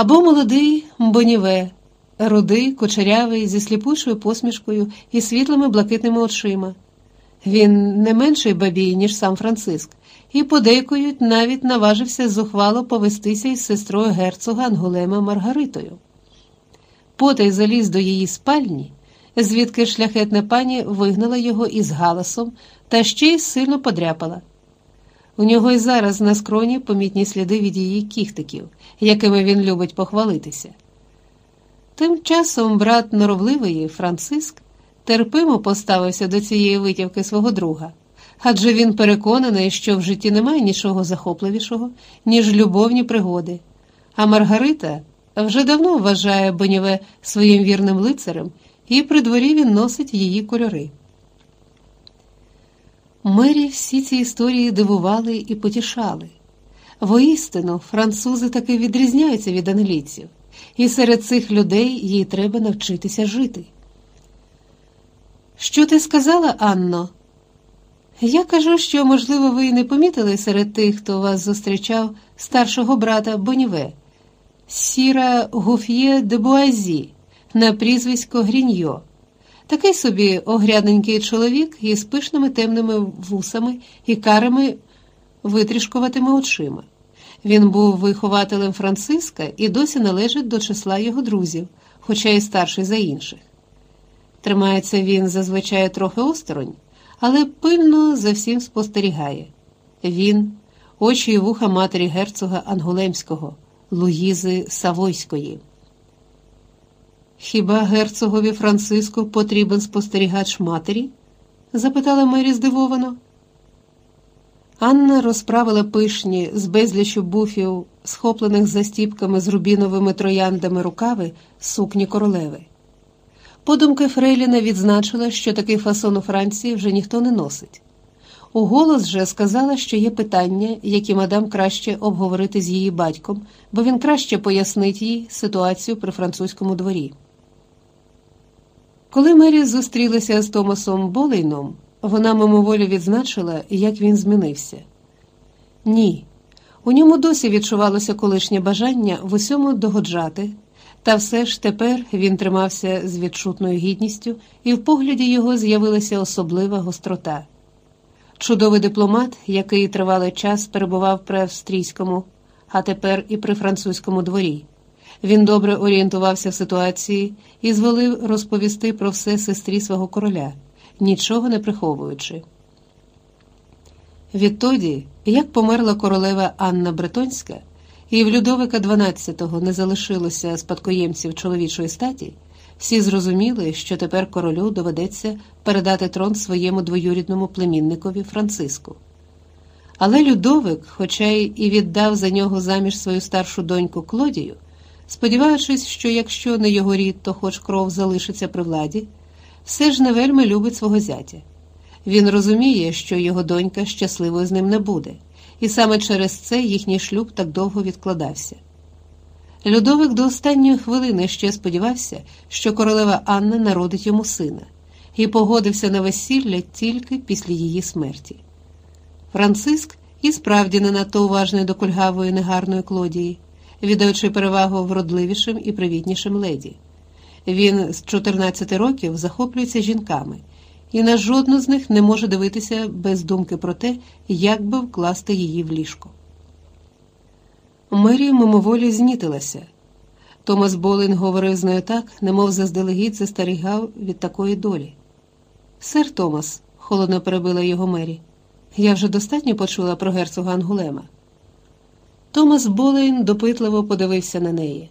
або молодий Боніве, рудий, кучерявий, зі сліпучою посмішкою і світлими блакитними очима. Він не менший бабій, ніж сам Франциск, і подейкують навіть наважився зухвало повестися із сестрою герцога Ангулема Маргаритою. Потай заліз до її спальні, звідки шляхетна пані вигнала його із галасом та ще й сильно подряпала. У нього й зараз на скроні помітні сліди від її кіхтиків, якими він любить похвалитися. Тим часом брат норовливої Франциск терпимо поставився до цієї витівки свого друга, адже він переконаний, що в житті немає нічого захопливішого, ніж любовні пригоди. А Маргарита вже давно вважає Боніве своїм вірним лицарем, і при дворі він носить її кольори. Мері всі ці історії дивували і потішали. Воістину, французи таки відрізняються від англійців, і серед цих людей їй треба навчитися жити. Що ти сказала, Анно? Я кажу, що, можливо, ви не помітили серед тих, хто вас зустрічав старшого брата Боніве, Сіра Гуф'є де Буазі, на прізвисько Гріньо. Такий собі огрядненький чоловік із пишними темними вусами і карими витрішкуватими очима. Він був вихователем Франциска і досі належить до числа його друзів, хоча й старший за інших. Тримається він зазвичай трохи осторонь, але пильно за всім спостерігає. Він, очі і вуха матері герцога Ангулемського, Луїзи Савойської. Хіба герцогові Франциску потрібен спостерігач матері? запитала Мері здивовано. Анна розправила пишні з безлічу буфів, схоплених застіпками з рубіновими трояндами рукави сукні королеви. Подумки Фрейліна відзначила, що такий фасон у Франції вже ніхто не носить. У голос же сказала, що є питання, які мадам краще обговорити з її батьком, бо він краще пояснить їй ситуацію при французькому дворі. Коли Мері зустрілася з Томасом Болейном, вона мимоволі відзначила, як він змінився. Ні, у ньому досі відчувалося колишнє бажання в усьому догоджати, та все ж тепер він тримався з відчутною гідністю, і в погляді його з'явилася особлива гострота. Чудовий дипломат, який тривалий час перебував при австрійському, а тепер і при французькому дворі. Він добре орієнтувався в ситуації і зволив розповісти про все сестрі свого короля, нічого не приховуючи. Відтоді, як померла королева Анна Бретонська, і в Людовика XII не залишилося спадкоємців чоловічої статі, всі зрозуміли, що тепер королю доведеться передати трон своєму двоюрідному племінникові Франциску. Але Людовик, хоча й і віддав за нього заміж свою старшу доньку Клодію, сподіваючись, що якщо не його рід, то хоч кров залишиться при владі, все ж не вельми любить свого зятя. Він розуміє, що його донька щасливою з ним не буде, і саме через це їхній шлюб так довго відкладався. Людовик до останньої хвилини ще сподівався, що королева Анна народить йому сина, і погодився на весілля тільки після її смерті. Франциск і справді не надто уважний до кульгавої негарної Клодії, віддаючи перевагу вродливішим і привітнішим леді. Він з 14 років захоплюється жінками і на жодну з них не може дивитися без думки про те, як би вкласти її в ліжко. Мері мимоволі знітилася. Томас Болин говорив з нею так, немов заздалегідь застерігав від такої долі. Сер Томас, холодно перебила його Мері, я вже достатньо почула про герцога Ангулема. Томас Болейн допитливо подивився на неї.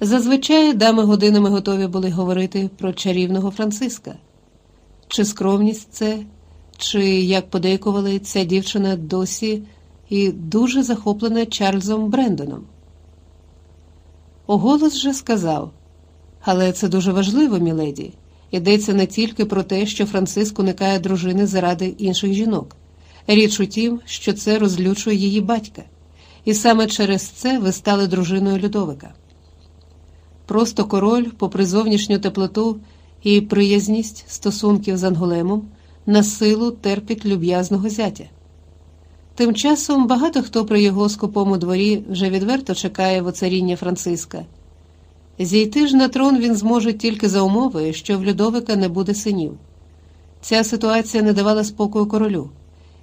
Зазвичай дами годинами готові були говорити про чарівного Франциска. Чи скромність це, чи, як подейкували, ця дівчина досі і дуже захоплена Чарльзом Брендоном. Оголос же сказав, але це дуже важливо, міледі. Йдеться не тільки про те, що Франциск уникає дружини заради інших жінок. Річ у тім, що це розлючує її батька, і саме через це ви стали дружиною Людовика. Просто король, попри зовнішню теплоту і приязність стосунків з Анголемом, на силу терпить люб'язного зятя. Тим часом багато хто при його скупому дворі вже відверто чекає воцаріння Франциска. Зійти ж на трон він зможе тільки за умови, що в Людовика не буде синів. Ця ситуація не давала спокою королю,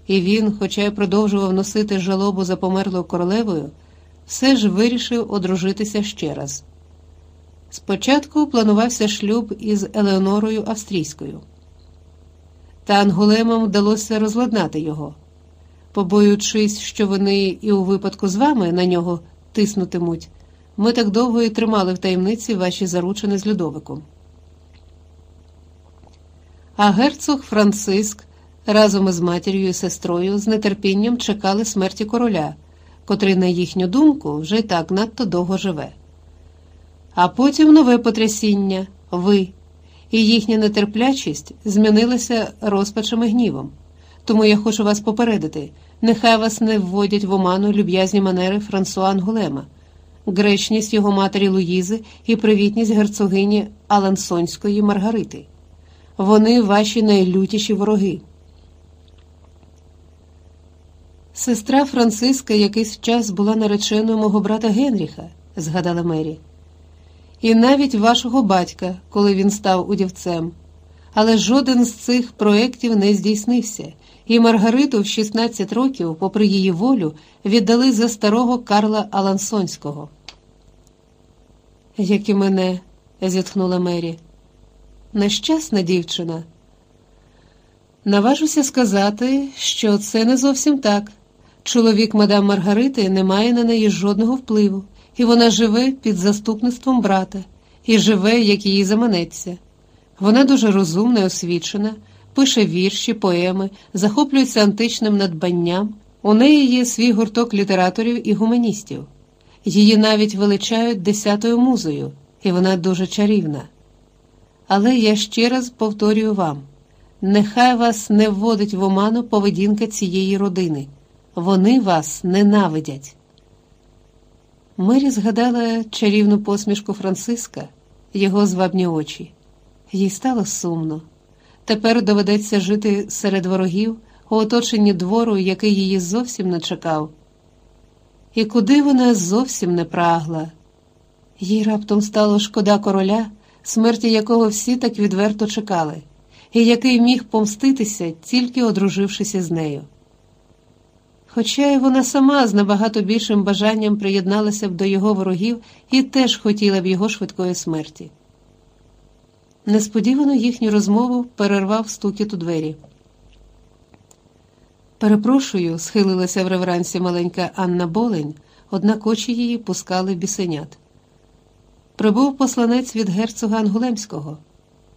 і він, хоча й продовжував носити жалобу за померлою королевою, все ж вирішив одружитися ще раз. Спочатку планувався шлюб із Елеонорою Австрійською, та Ангулемам вдалося розладнати його, побоюючись, що вони і у випадку з вами на нього тиснутимуть. Ми так довго і тримали в таємниці ваші заручини з Людовиком. А герцог Франциск разом із матір'ю і сестрою з нетерпінням чекали смерті короля, котрий, на їхню думку, вже й так надто довго живе. А потім нове потрясіння ви, і їхня нетерплячість змінилася розпачем і гнівом. Тому я хочу вас попередити нехай вас не вводять в оману люб'язні манери Франсуа Ангулема гречність його матері Луїзи і привітність герцогині Алансонської Маргарити. Вони ваші найлютіші вороги. Сестра Франциска якийсь час була нареченою мого брата Генріха, згадала Мері, і навіть вашого батька, коли він став удівцем. Але жоден з цих проєктів не здійснився, і Маргариту в 16 років, попри її волю, віддали за старого Карла Алансонського як і мене, зітхнула Мері. Нещасна дівчина. Наважуся сказати, що це не зовсім так. Чоловік мадам Маргарити не має на неї жодного впливу, і вона живе під заступництвом брата і живе, як їй заманеться. Вона дуже розумна і освічена, пише вірші, поеми, захоплюється античним надбанням. У неї є свій гурток літераторів і гуманістів. Її навіть величають десятою музою, і вона дуже чарівна. Але я ще раз повторюю вам: нехай вас не вводить в оману поведінка цієї родини, вони вас ненавидять. Мері згадала чарівну посмішку Франциска, його звабні очі. Їй стало сумно. Тепер доведеться жити серед ворогів у оточенні двору, який її зовсім не чекав і куди вона зовсім не прагла. Їй раптом стало шкода короля, смерті якого всі так відверто чекали, і який міг помститися, тільки одружившися з нею. Хоча й вона сама з набагато більшим бажанням приєдналася б до його ворогів і теж хотіла б його швидкої смерті. Несподівано їхню розмову перервав стукіт у двері. Перепрошую, схилилася в реверансі маленька Анна Болень, однак очі її пускали бісенят. Прибув посланець від герцога Ангулемського.